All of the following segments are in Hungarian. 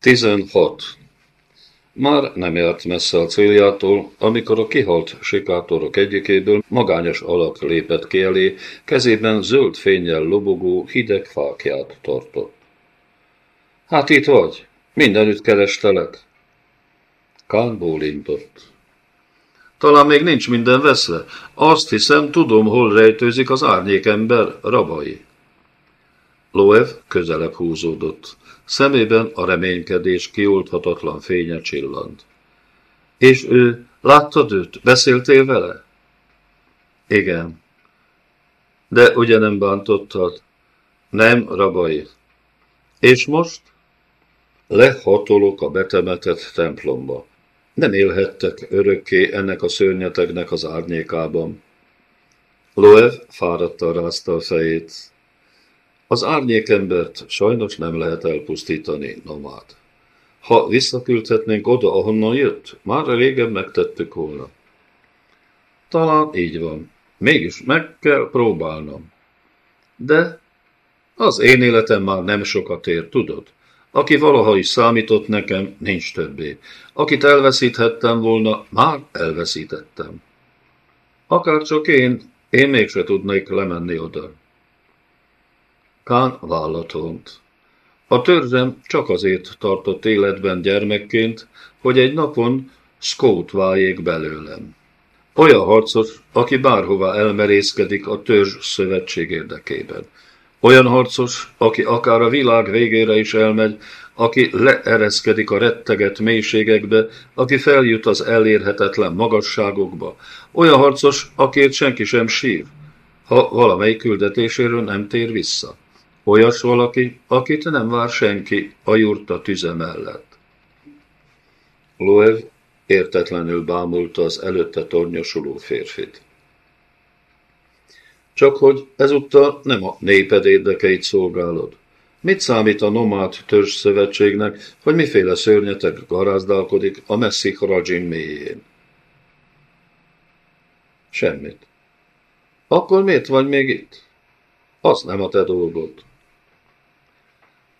16. Már nem járt messze a céljától, amikor a kihalt sikátorok egyikéből magányos alak lépett ki elé, kezében zöld fényjel lobogó hideg fákját tartott. Hát itt vagy, mindenütt kerestelek. Kán bólintott. Talán még nincs minden veszve. Azt hiszem, tudom, hol rejtőzik az árnyékember rabai. Loev közelebb húzódott. Szemében a reménykedés kiolthatatlan fénye csillant. És ő, láttad őt? Beszéltél vele? Igen. De ugye nem bántottad? Nem, rabai. És most? Lehatolok a betemetett templomba. Nem élhettek örökké ennek a szörnyetegnek az árnyékában. Loev fáradtan rázta a fejét. Az árnyékembert sajnos nem lehet elpusztítani, nomád. Ha visszaküldhetnénk oda, ahonnan jött, már régen megtettük volna. Talán így van. Mégis meg kell próbálnom. De az én életem már nem sokat ér, tudod? Aki valaha is számított nekem, nincs többé. Akit elveszíthettem volna, már elveszítettem. Akár csak én, én mégse tudnék lemenni oda. Kán vállat vont. A törzsem csak azért tartott életben gyermekként, hogy egy napon Scout váljék belőlem. Olyan harcos, aki bárhova elmerészkedik a törzs szövetség érdekében. Olyan harcos, aki akár a világ végére is elmegy, aki leereszkedik a retteget mélységekbe, aki feljut az elérhetetlen magasságokba. Olyan harcos, akért senki sem sír, ha valamelyik küldetéséről nem tér vissza. Olyas valaki, akit nem vár senki a jurta tüze mellett. Loev értetlenül bámulta az előtte tornyosuló férfit. Csak hogy ezúttal nem a néped érdekeit szolgálod. Mit számít a nomád törzs szövetségnek, hogy miféle szörnyetek garázdálkodik a messzi Rajin mélyén? Semmit. Akkor miért vagy még itt? Az nem a te dolgod.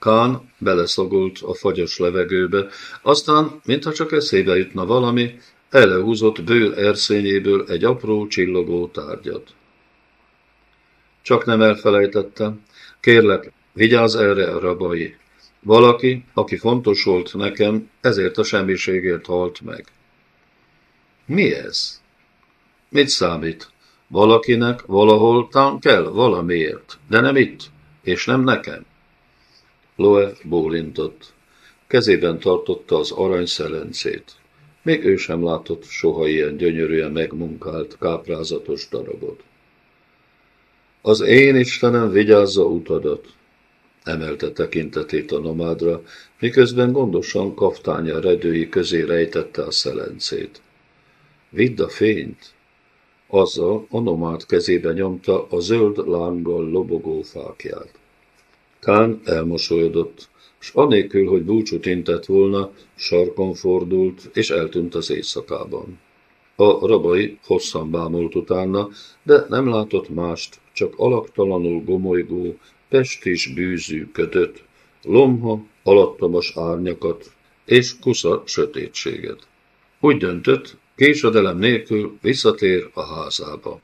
Kán beleszogolt a fagyos levegőbe, aztán, mintha csak eszébe jutna valami, elehúzott bőr erszényéből egy apró csillogó tárgyat. Csak nem elfelejtettem. Kérlek, vigyázz erre a rabai. Valaki, aki fontos volt nekem, ezért a semmiségért halt meg. Mi ez? Mit számít? Valakinek valahol tán kell valamiért, de nem itt, és nem nekem. Loe bólintott. Kezében tartotta az aranyszelencét. Még ő sem látott soha ilyen gyönyörűen megmunkált, káprázatos darabot. Az én Istenem vigyázza utadat, emelte tekintetét a nomádra, miközben gondosan kaftánya redői közé rejtette a szelencét. Vidd a fényt! Azzal a nomád kezébe nyomta a zöld lánggal lobogó fákját. Kán elmosolyodott, s anélkül, hogy búcsút intett volna, sarkon fordult, és eltűnt az éjszakában. A rabai hosszan bámult utána, de nem látott mást, csak alaktalanul gomolygó, pestis bűzű ködöt, lomha, alattomos árnyakat és kusza sötétséget. Úgy döntött, késedelem nélkül visszatér a házába.